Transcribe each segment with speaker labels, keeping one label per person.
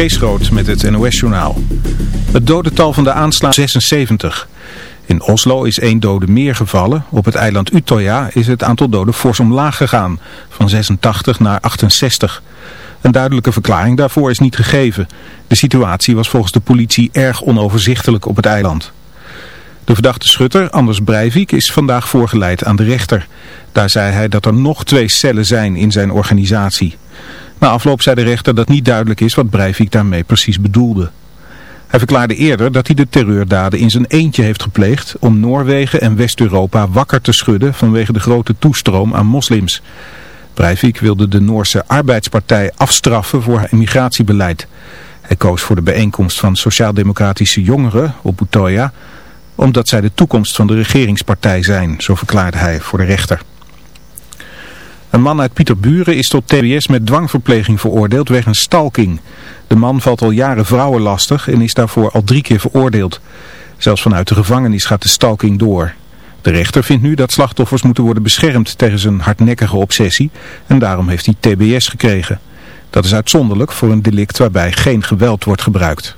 Speaker 1: Kees met het NOS-journaal. Het dodental van de aanslag 76. In Oslo is één dode meer gevallen. Op het eiland Utøya is het aantal doden fors omlaag gegaan. Van 86 naar 68. Een duidelijke verklaring daarvoor is niet gegeven. De situatie was volgens de politie erg onoverzichtelijk op het eiland. De verdachte schutter, Anders Breivik, is vandaag voorgeleid aan de rechter. Daar zei hij dat er nog twee cellen zijn in zijn organisatie. Na afloop zei de rechter dat niet duidelijk is wat Breivik daarmee precies bedoelde. Hij verklaarde eerder dat hij de terreurdaden in zijn eentje heeft gepleegd om Noorwegen en West-Europa wakker te schudden vanwege de grote toestroom aan moslims. Breivik wilde de Noorse arbeidspartij afstraffen voor haar immigratiebeleid. Hij koos voor de bijeenkomst van sociaal-democratische jongeren op Utoya, omdat zij de toekomst van de regeringspartij zijn, zo verklaarde hij voor de rechter. Een man uit Pieterburen is tot TBS met dwangverpleging veroordeeld wegens stalking. De man valt al jaren vrouwen lastig en is daarvoor al drie keer veroordeeld. Zelfs vanuit de gevangenis gaat de stalking door. De rechter vindt nu dat slachtoffers moeten worden beschermd tegen zijn hardnekkige obsessie en daarom heeft hij TBS gekregen. Dat is uitzonderlijk voor een delict waarbij geen geweld wordt gebruikt.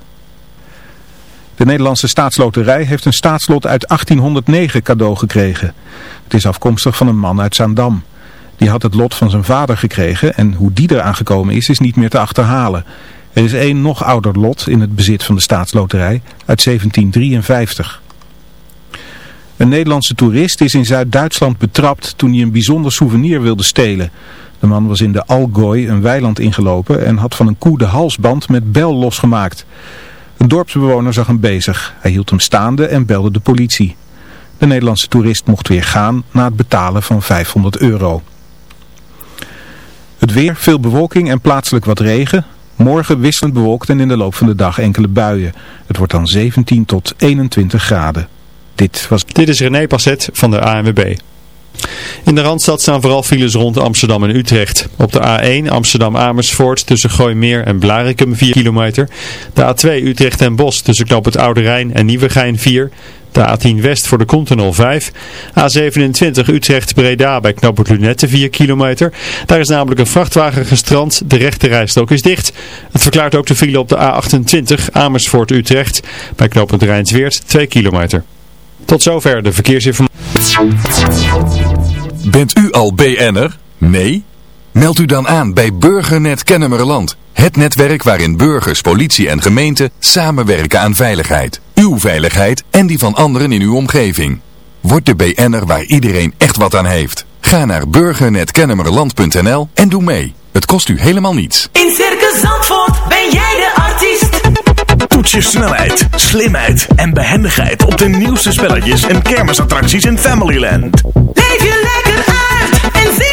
Speaker 1: De Nederlandse staatsloterij heeft een staatslot uit 1809 cadeau gekregen. Het is afkomstig van een man uit Zaandam. Die had het lot van zijn vader gekregen en hoe die eraan gekomen is, is niet meer te achterhalen. Er is één nog ouder lot in het bezit van de staatsloterij uit 1753. Een Nederlandse toerist is in Zuid-Duitsland betrapt toen hij een bijzonder souvenir wilde stelen. De man was in de Algooi een weiland ingelopen en had van een koe de halsband met bel losgemaakt. Een dorpsbewoner zag hem bezig. Hij hield hem staande en belde de politie. De Nederlandse toerist mocht weer gaan na het betalen van 500 euro. Het weer, veel bewolking en plaatselijk wat regen. Morgen wisselend bewolkt en in de loop van de dag enkele buien. Het wordt dan 17 tot 21 graden. Dit, was...
Speaker 2: Dit is René Passet van de ANWB. In de Randstad staan vooral files rond Amsterdam en Utrecht. Op de A1 Amsterdam-Amersfoort tussen Gooimeer en Blarikum 4 kilometer. De A2 Utrecht en Bos tussen Knoop het Oude Rijn en Nieuwegein 4. De A10 West voor de Continental 5. A27 Utrecht-Breda bij knooppunt Lunette 4 kilometer. Daar is namelijk een vrachtwagen gestrand. De rechte rijstrook is dicht. Het verklaart ook de file op de A28 Amersfoort-Utrecht bij knooppunt Rijnsweert 2 kilometer. Tot zover de verkeersinformatie.
Speaker 3: Bent u al BN'er? Nee? Meld u dan aan bij Burgernet Kennemerland. Het netwerk waarin burgers, politie en gemeente samenwerken aan veiligheid. Uw veiligheid en die van anderen in uw omgeving. Word de BN'er waar iedereen echt wat aan heeft. Ga naar burgernetkennemerland.nl en doe mee. Het kost u helemaal niets.
Speaker 4: In Circus Zandvoort ben jij de artiest.
Speaker 5: Toets je snelheid, slimheid en behendigheid op de nieuwste spelletjes en kermisattracties in Familyland.
Speaker 4: Leef je lekker uit en zie.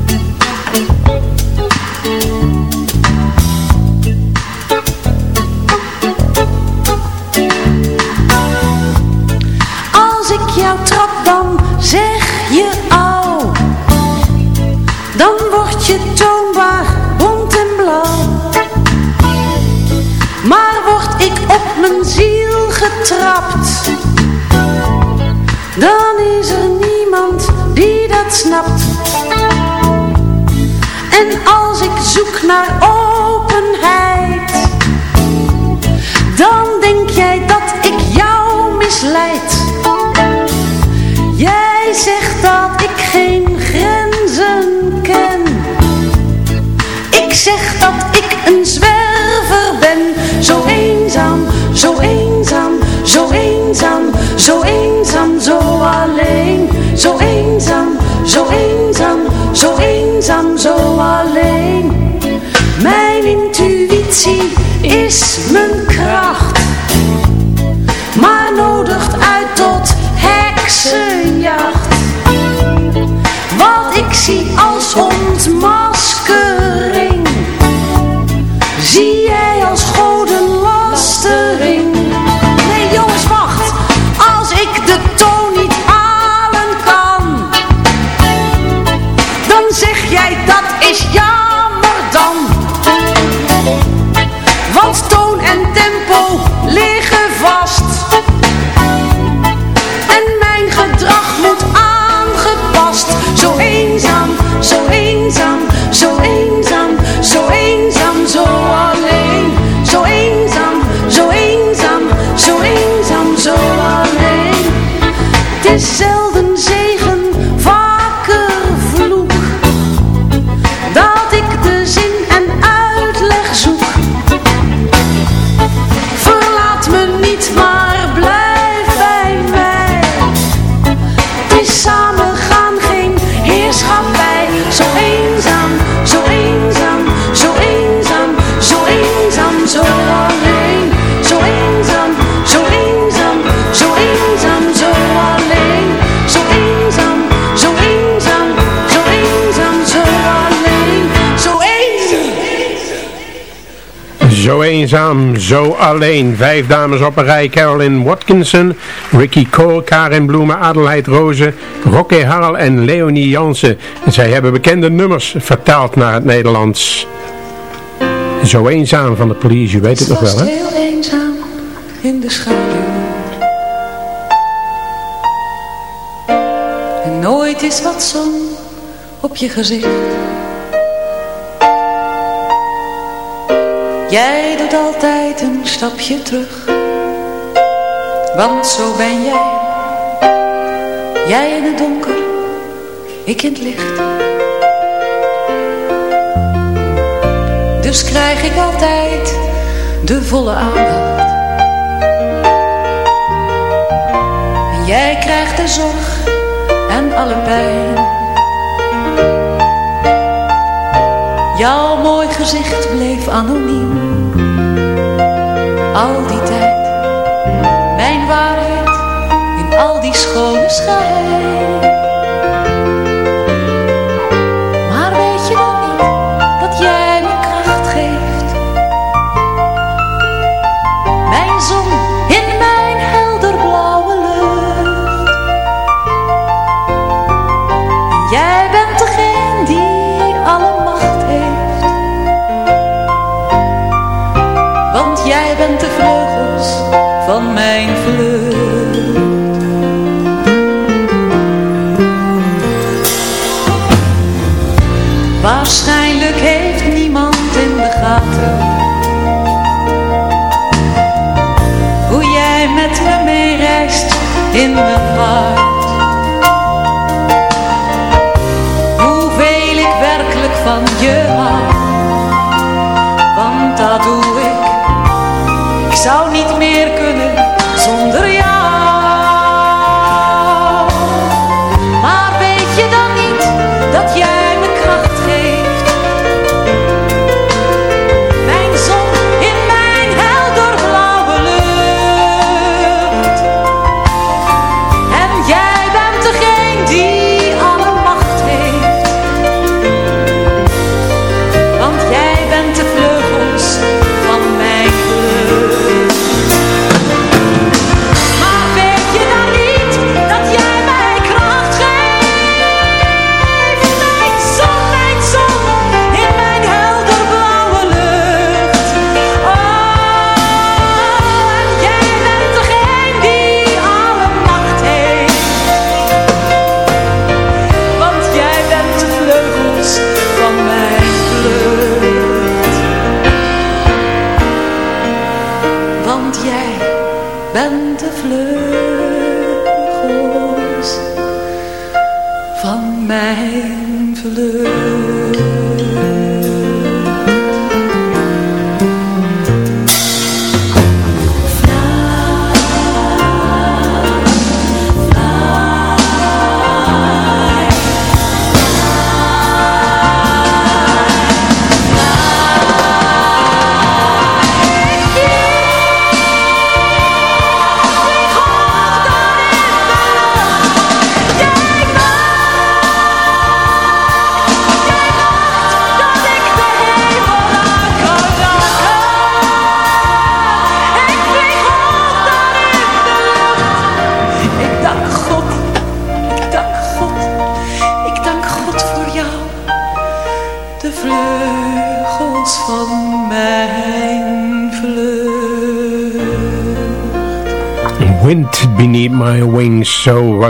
Speaker 6: zo alleen.
Speaker 7: Vijf dames op een rij, Carolyn Watkinson, Ricky Cole, Karin Bloemen, Adelheid Rozen, Rocky Haral en Leonie Jansen. Zij hebben bekende nummers vertaald naar het Nederlands. Zo eenzaam van de police, je weet het nog wel hè?
Speaker 6: heel eenzaam in de schaduw. En nooit is wat zon op je gezicht. Jij doet altijd een stapje terug. Want zo ben jij. Jij in het donker, ik in het licht. Dus krijg ik altijd de volle aandacht. En Jij krijgt de zorg en alle pijn. Jouw mooi gezicht bleef anoniem. Al die tijd, mijn waarheid in al die schone schijn.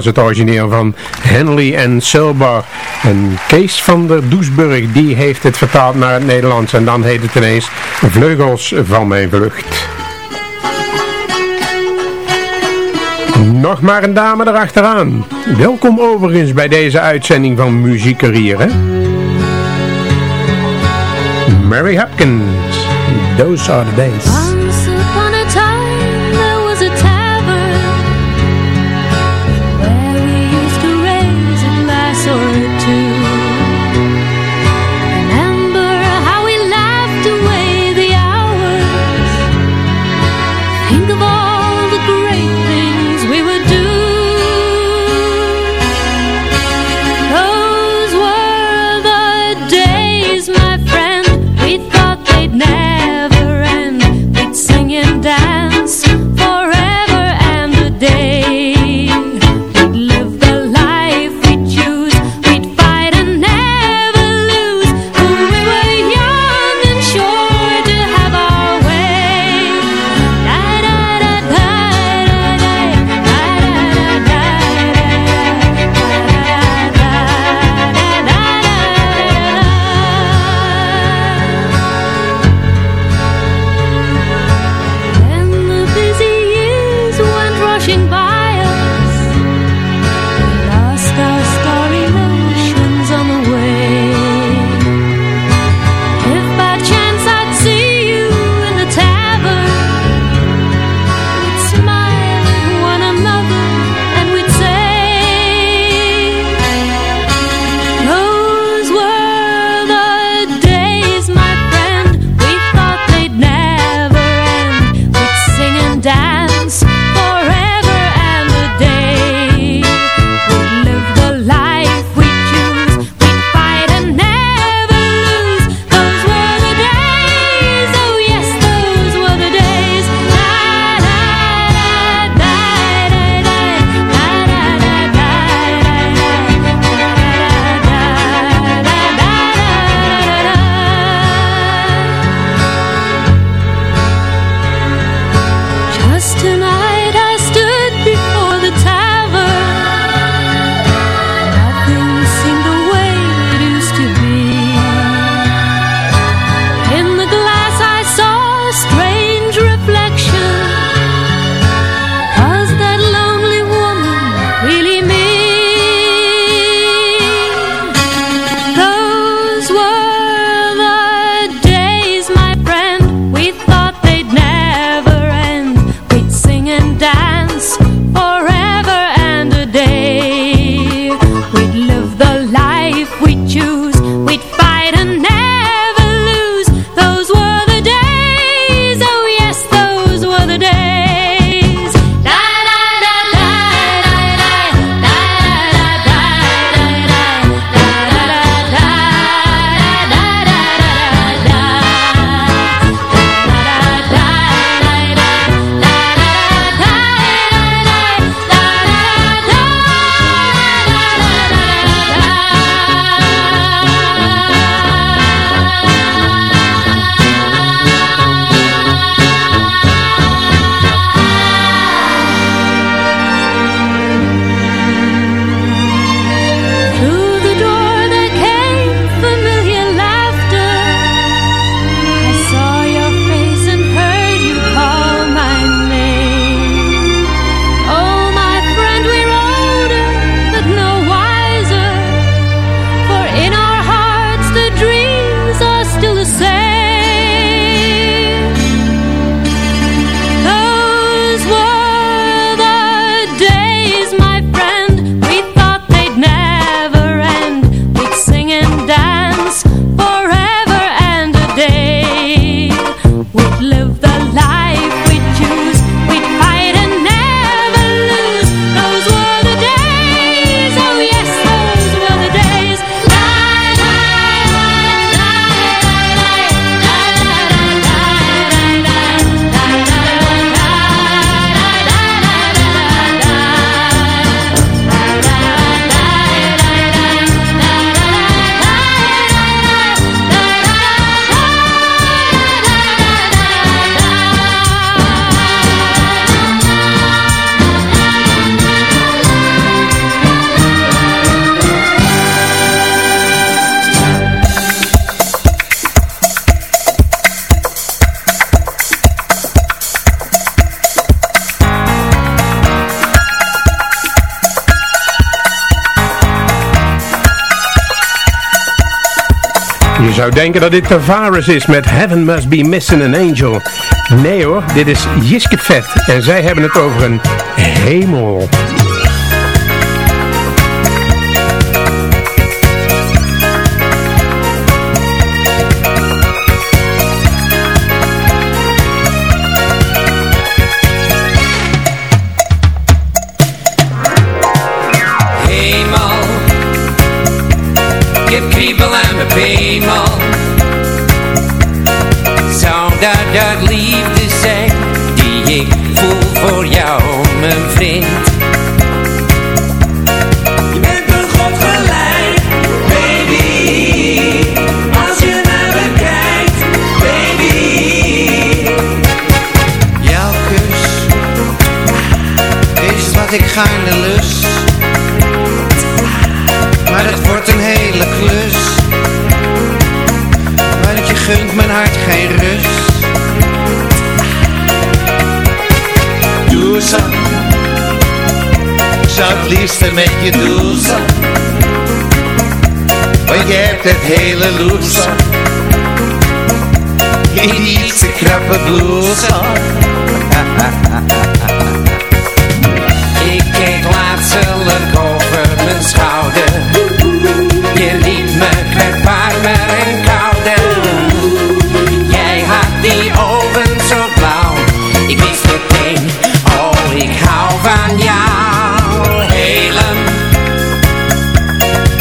Speaker 8: Het origineel van Henley en Silber. En Kees van der Doesburg, die heeft het vertaald naar het Nederlands. En dan heet het ineens Vleugels van mijn vlucht. Nog maar een dame erachteraan. Welkom overigens bij deze uitzending van Muziekerier, hè? Mary Hopkins, Those Are The Days.
Speaker 7: Zou denken dat dit Tavares is met Heaven Must Be Missing an Angel. Nee hoor, dit is Jiske Vet en zij hebben het over een hemel.
Speaker 9: Hemel, vriend? Je bent een god gelijk, baby. Als je naar me kijkt, baby. Jouw kus is wat ik gaarne lust. Maar het wordt een hele klus Want je gunt mijn hart geen rust Doe Ik zou het liefste met je doen Want je hebt het hele loes. In iets te krappe blouse Ik keek laatstelijk over mijn schouder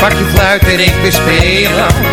Speaker 9: Pak je fluit en ik bespelen Zou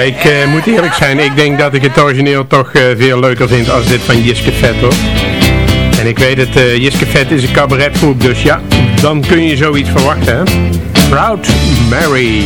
Speaker 7: Nou, ik eh, moet eerlijk zijn, ik denk dat ik het origineel toch eh, veel leuker vind als dit van Jiske Vet hoor. En ik weet het, uh, Jiske Vet is een cabaretgroep, dus ja, dan kun je zoiets verwachten. Proud Mary.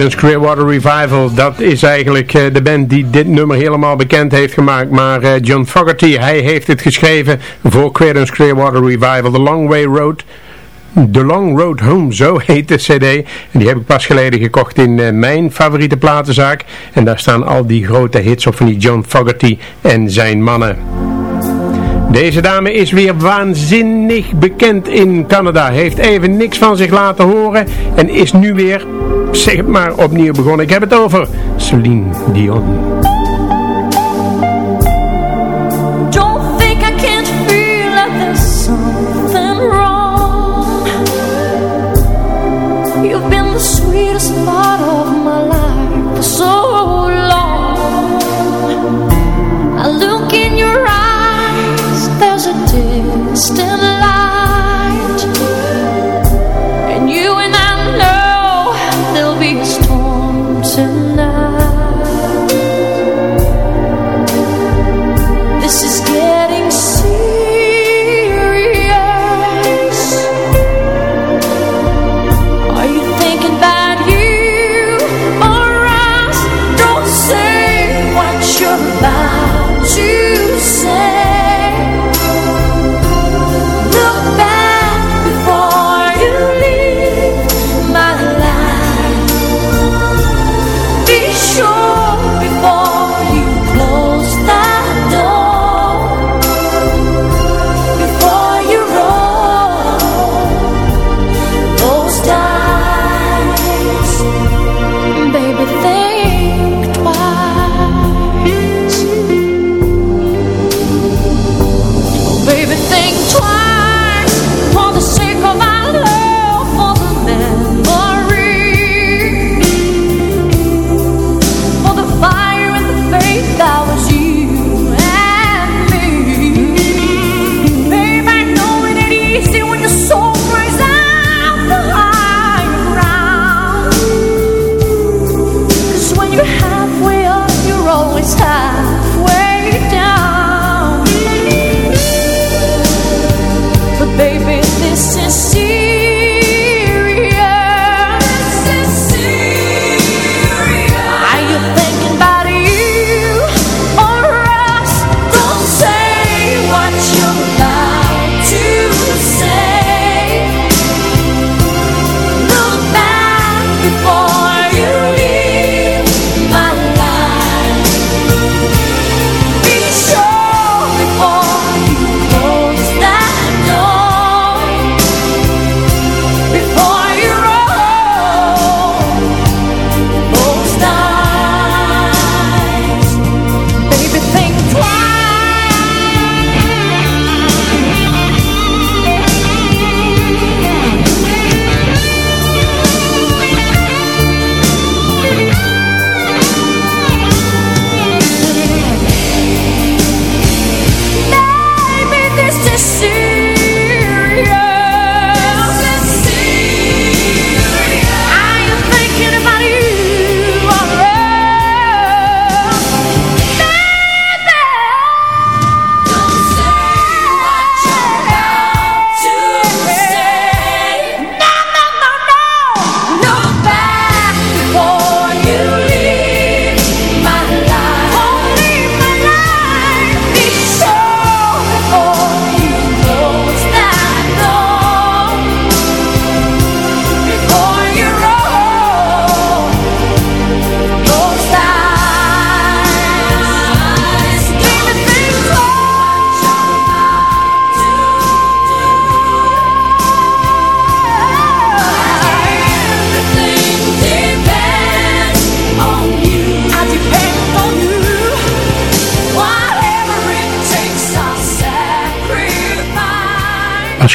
Speaker 7: Creedence Clearwater Revival, dat is eigenlijk uh, de band die dit nummer helemaal bekend heeft gemaakt. Maar uh, John Fogerty, hij heeft het geschreven voor Creedence Clearwater Revival, The Long Way Road. The Long Road Home, zo heet de cd. En die heb ik pas geleden gekocht in uh, mijn favoriete platenzaak. En daar staan al die grote hits op van die John Fogerty en zijn mannen. Deze dame is weer waanzinnig bekend in Canada. Heeft even niks van zich laten horen en is nu weer, zeg maar, opnieuw begonnen. Ik heb het over Celine Dion.
Speaker 8: You've been the sweetest part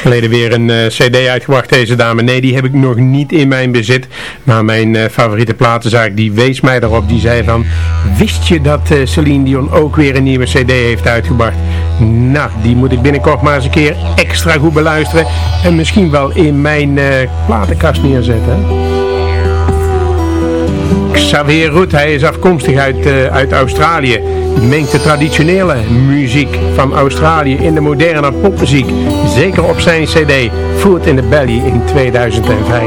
Speaker 7: geleden weer een eh, cd uitgebracht deze dame. Nee, die heb ik nog niet in mijn bezit. Maar mijn eh, favoriete platenzaak die wees mij daarop. Die zei van, wist je dat eh, Celine Dion ook weer een nieuwe cd heeft uitgebracht? Nou, die moet ik binnenkort maar eens een keer extra goed beluisteren. En misschien wel in mijn platenkast neerzetten. Xavier Roet, hij is afkomstig uit, uit Australië. Mengt de traditionele muziek van Australië in de moderne popmuziek. Zeker op zijn cd Food in the Belly in 2005.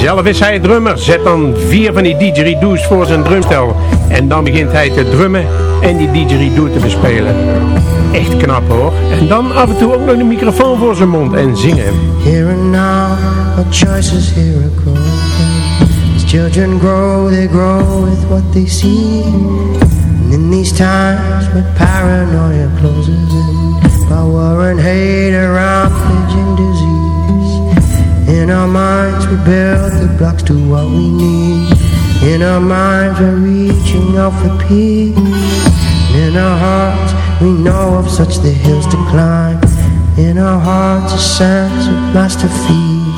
Speaker 7: Zelf is hij drummer, zet dan vier van die didgeridoos voor zijn drumstel. En dan begint hij te drummen en die didgeridoo te bespelen. Echt knap hoor. En dan af en toe ook nog de microfoon voor zijn mond en zingen.
Speaker 10: Here and now, choices here children grow, they grow with what they see. And in these times, when paranoia closes in, power and hate are rampaging disease. In our minds, we build the blocks to what we need. In our minds, we're reaching out for peace. In our hearts, we know of such the hills to climb. In our hearts, a sense of masterpiece. Shame,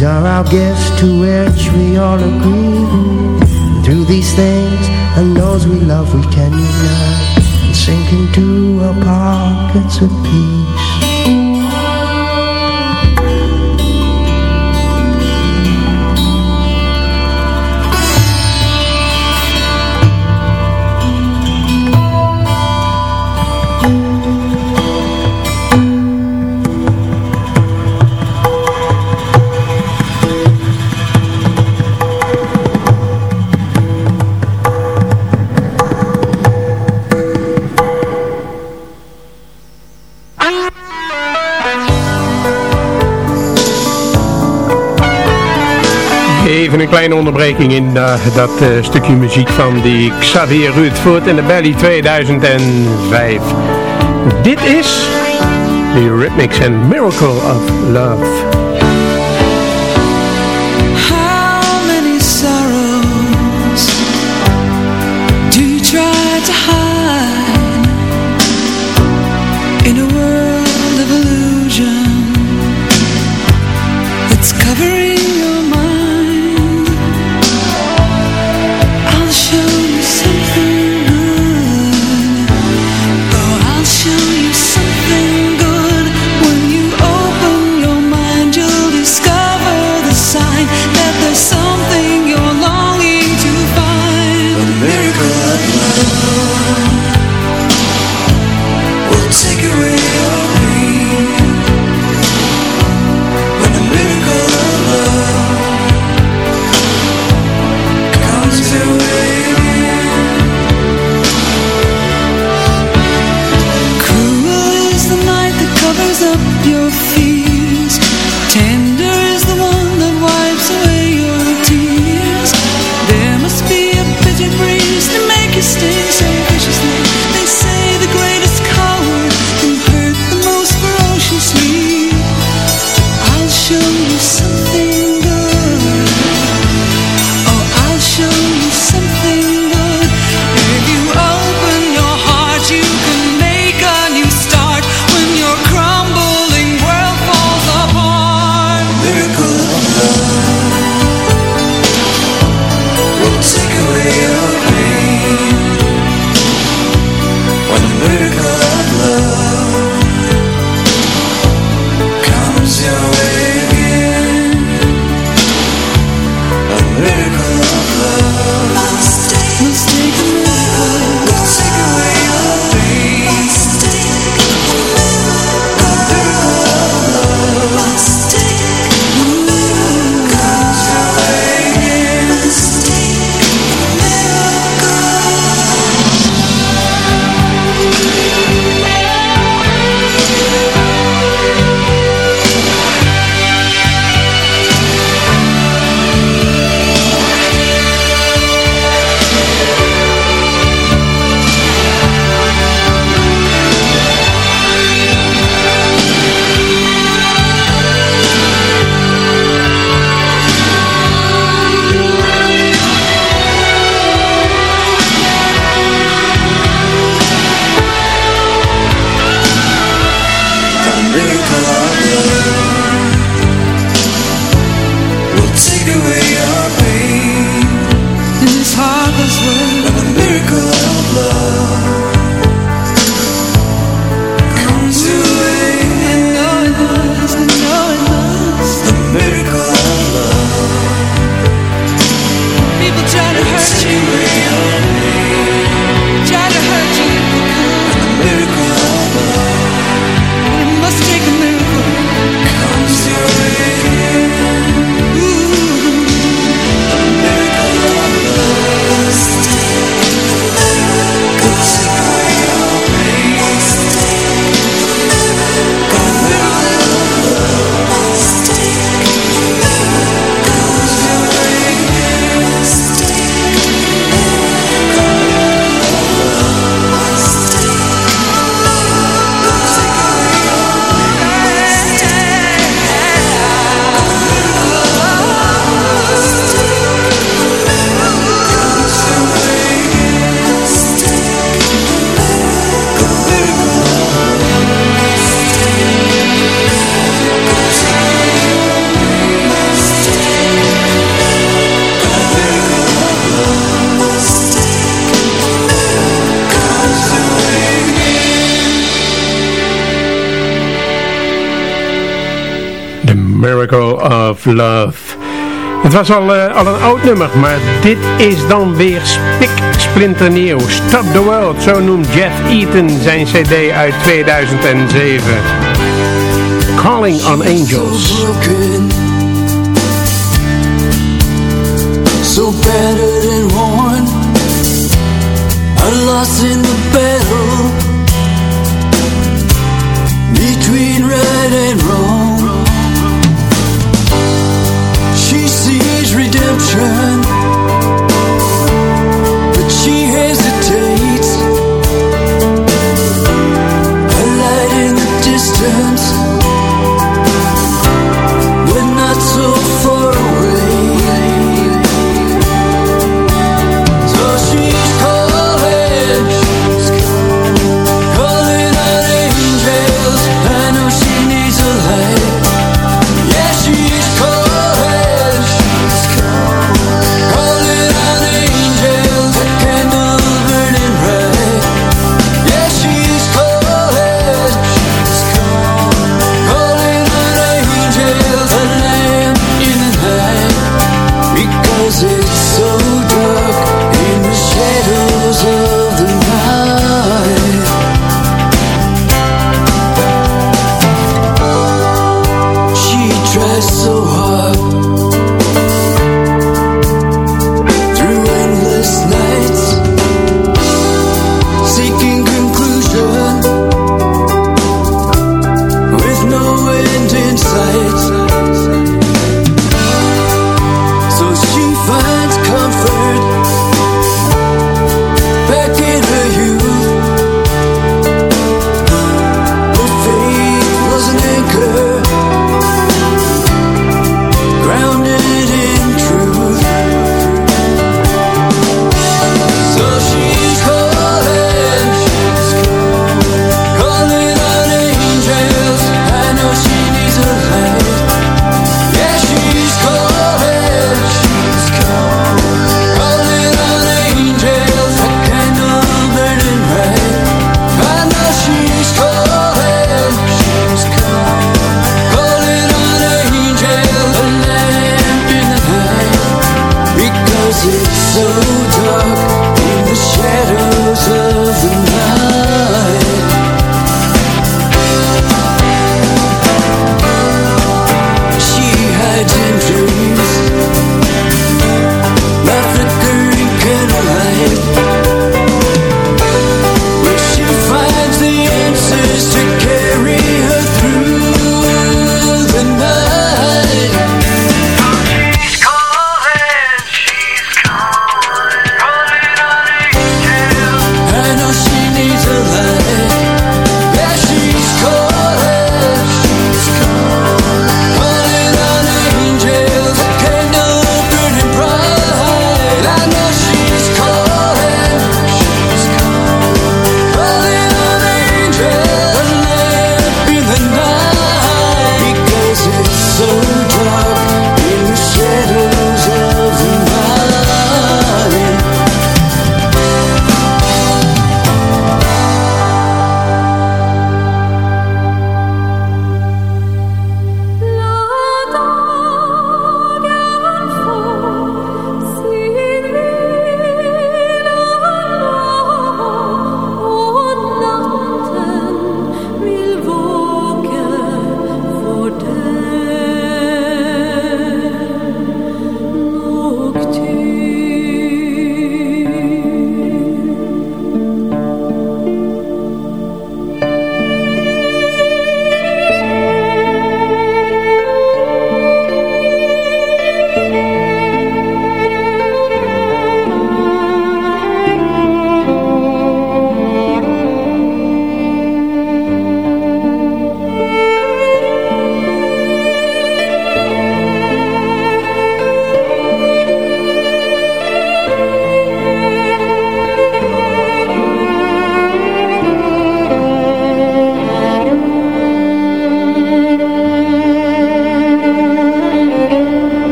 Speaker 10: These are our gifts to which we all agree. Through these things and those we love, we can unite and sink into our pockets with peace.
Speaker 7: Kleine onderbreking in eh, dat eh, stukje muziek van die Xavier Rutvoort en de Belly 2005. Dit is The Eurythmics and Miracle of Love.
Speaker 11: Love.
Speaker 7: Het was al, eh, al een oud nummer, maar dit is dan weer spik splinternieuw. Stop the World, zo noemt Jeff Eaton zijn cd uit 2007. Calling on Angels.
Speaker 11: So battered and worn I lost in the battle Between right and wrong children, but she.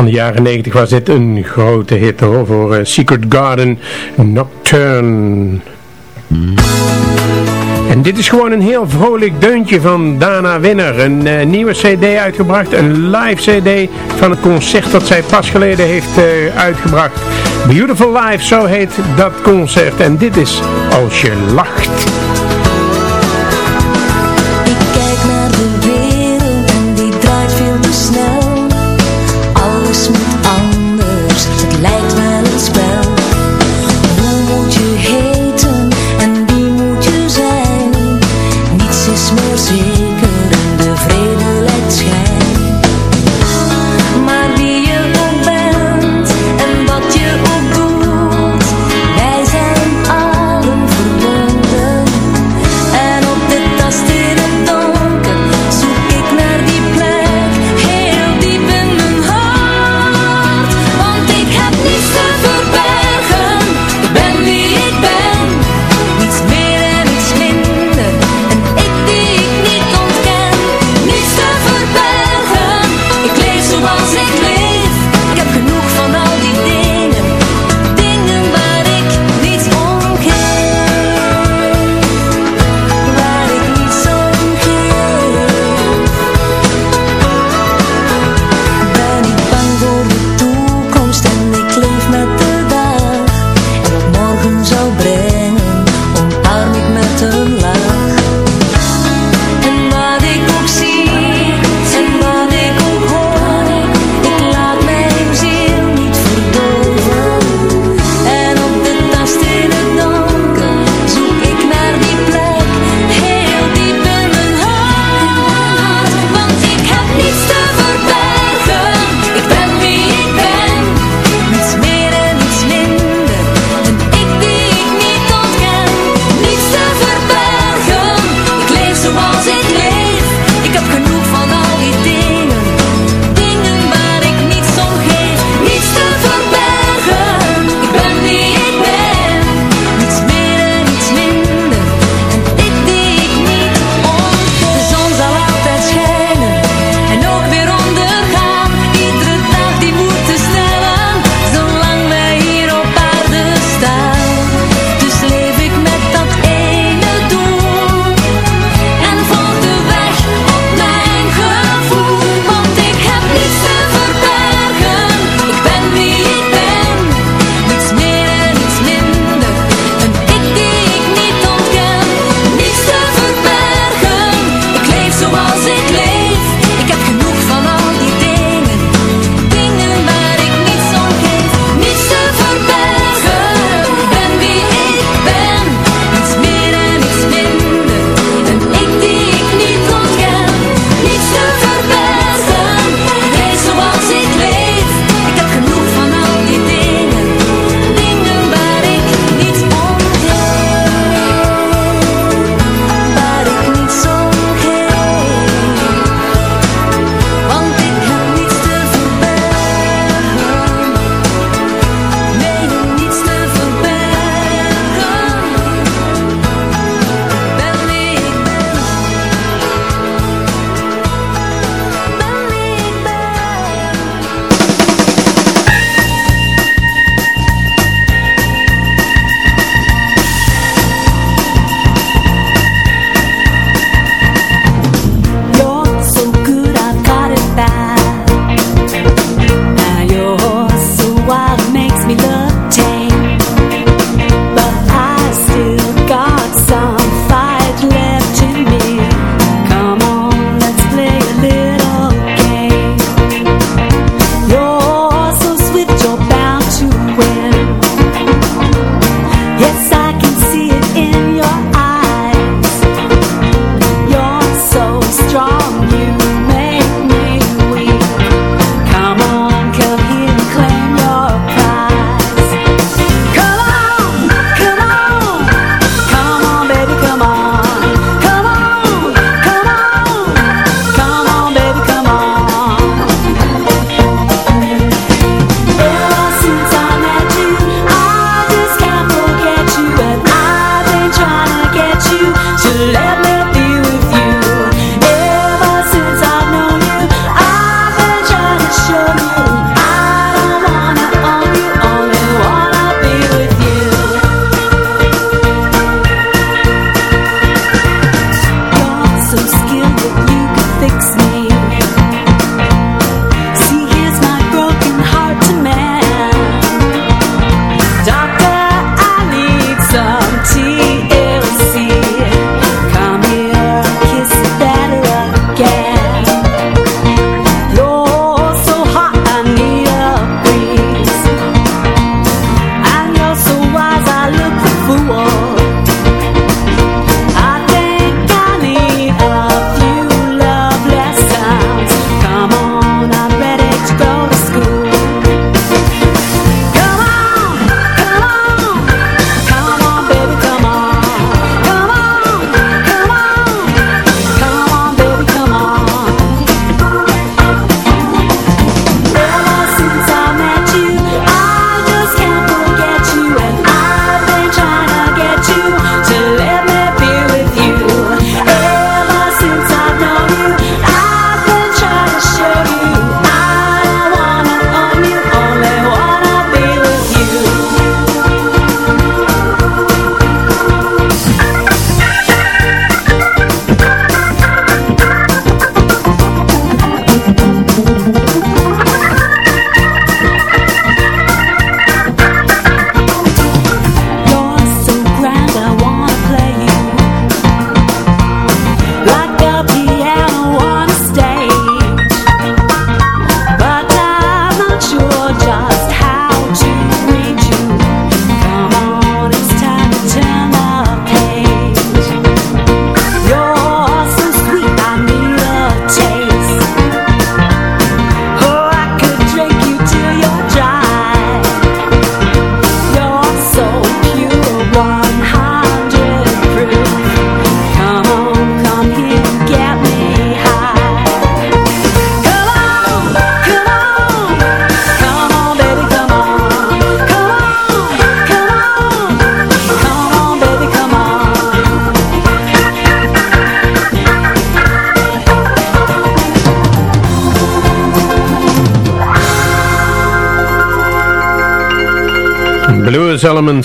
Speaker 12: Van de jaren 90 was dit een grote hit hoor, voor eh, Secret Garden Nocturne. En dit is gewoon een heel vrolijk deuntje van Dana Winner. Een eh, nieuwe cd uitgebracht, een live cd van het concert dat zij pas geleden heeft eh, uitgebracht. Beautiful Life, zo heet dat concert. En dit is Als je lacht.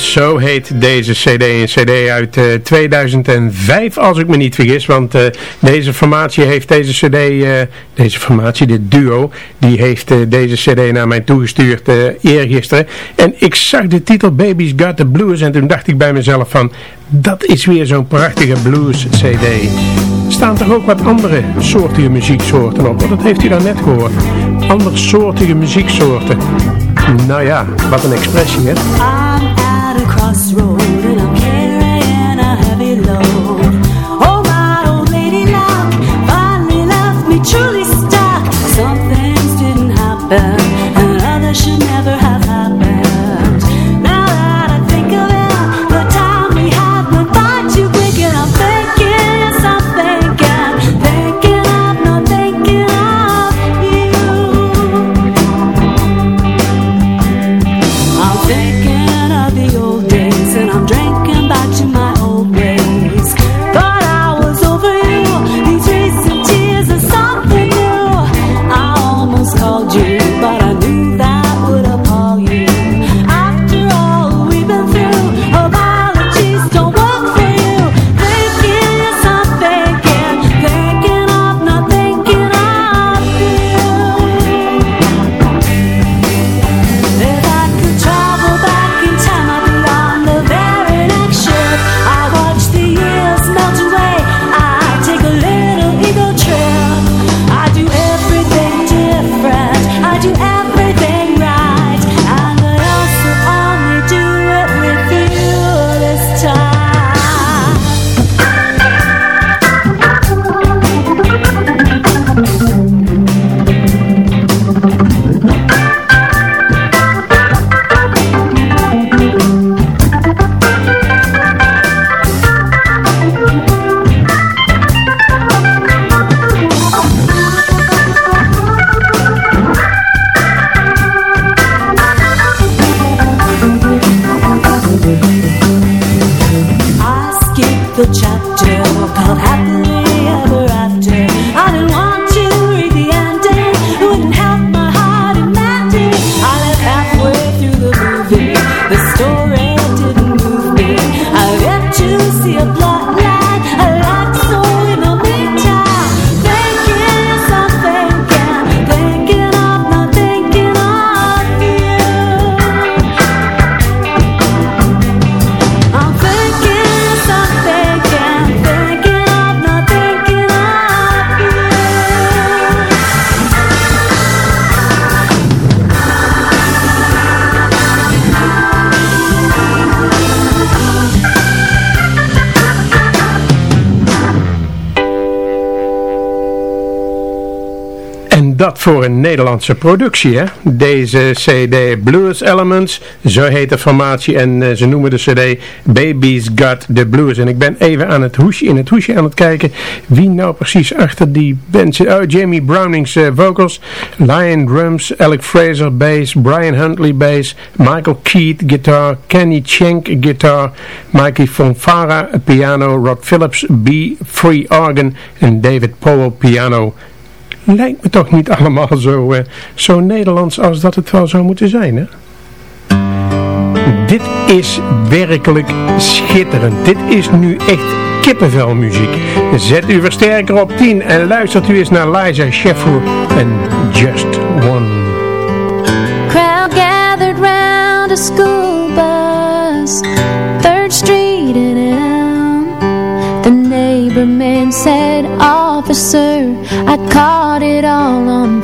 Speaker 7: Zo heet deze cd. Een cd uit uh, 2005 als ik me niet vergis. Want uh, deze formatie heeft deze cd, uh, deze formatie, dit duo, die heeft deze cd naar mij toegestuurd eergisteren. En ik zag de titel Baby's Got the Blues en toen dacht ik bij mezelf van, dat is weer zo'n prachtige blues cd. Staan er ook wat andere soortige muzieksoorten op? Want dat heeft u dan net gehoord. Andere soortige muzieksoorten. Nou ja, wat een expressie, hè? Dat voor een Nederlandse productie, hè? Deze CD Blues Elements, zo heet de formatie. En eh, ze noemen de CD Baby's Got the Blues. En ik ben even aan het hoesje, in het hoesje aan het kijken wie nou precies achter die band zit. Oh, Jamie Browning's eh, vocals, Lion drums, Alec Fraser bass, Brian Huntley bass, Michael Keith guitar, Kenny Schenk guitar, Mikey Fonfara piano, Rod Phillips B free organ en David Powell piano lijkt me toch niet allemaal zo, eh, zo Nederlands als dat het wel zou moeten zijn, hè? Dit is werkelijk schitterend. Dit is nu echt kippenvelmuziek. Zet u versterker op 10 en luistert u eens naar Liza Sheffer en Just One.
Speaker 8: Crowd gathered round a school Officer, I caught it all on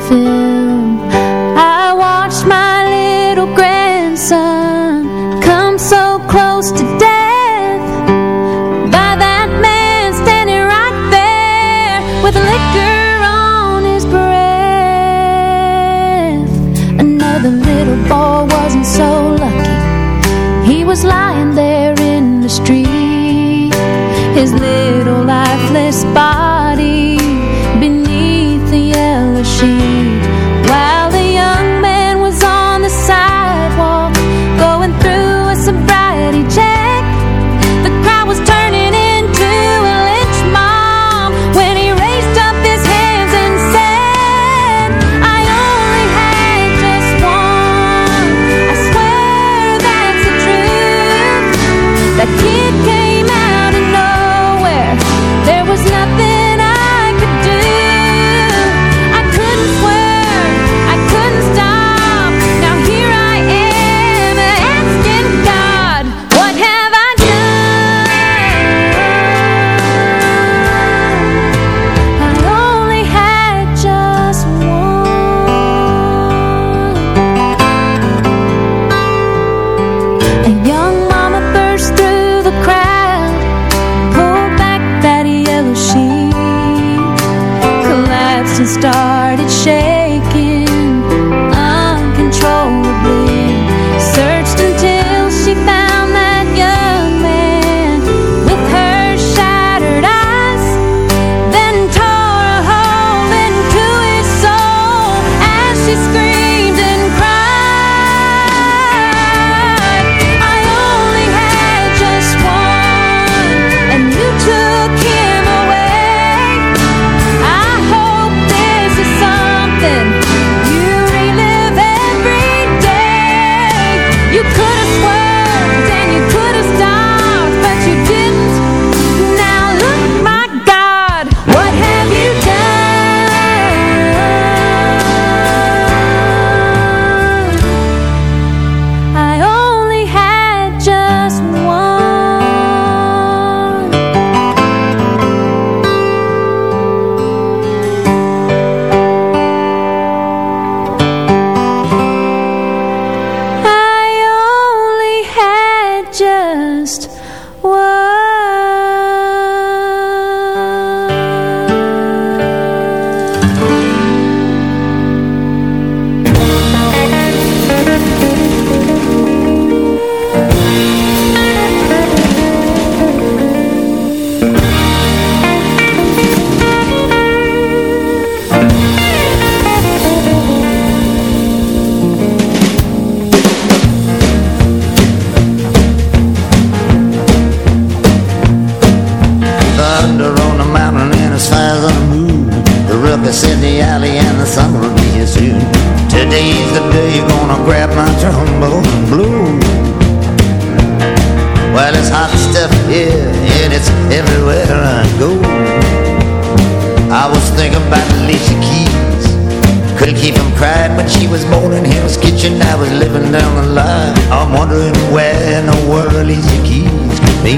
Speaker 8: when she
Speaker 13: was born in Hell's Kitchen I was living down the line. I'm wondering where in the world Alicia Keys could be.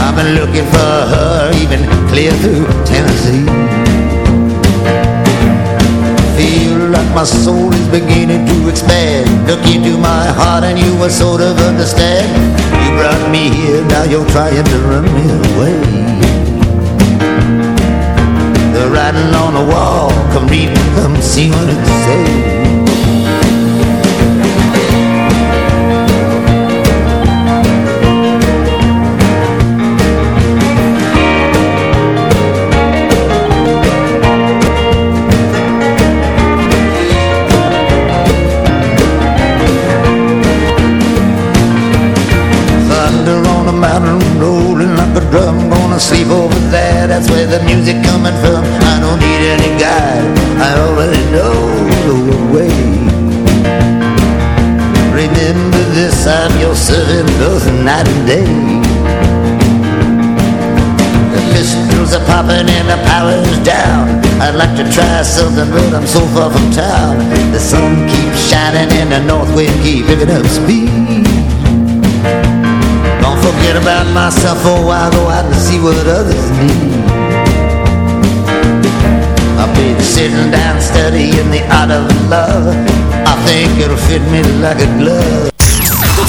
Speaker 13: I've been looking for her even clear through Tennessee. Feel like my soul is beginning to expand. Look into my heart and you will sort of understand. You brought me here, now you're trying to run me away writing on a wall. Come read it, come see what it says. sleep over there. That's where the music coming from. Your servant night and day The pistols are popping and the power's down I'd like to try something but I'm so far from town The sun keeps shining and the north wind keep picking up speed don't forget about myself a while, go out and see what others need. I'll be sitting down studying the art of love. I think it'll fit me like a glove.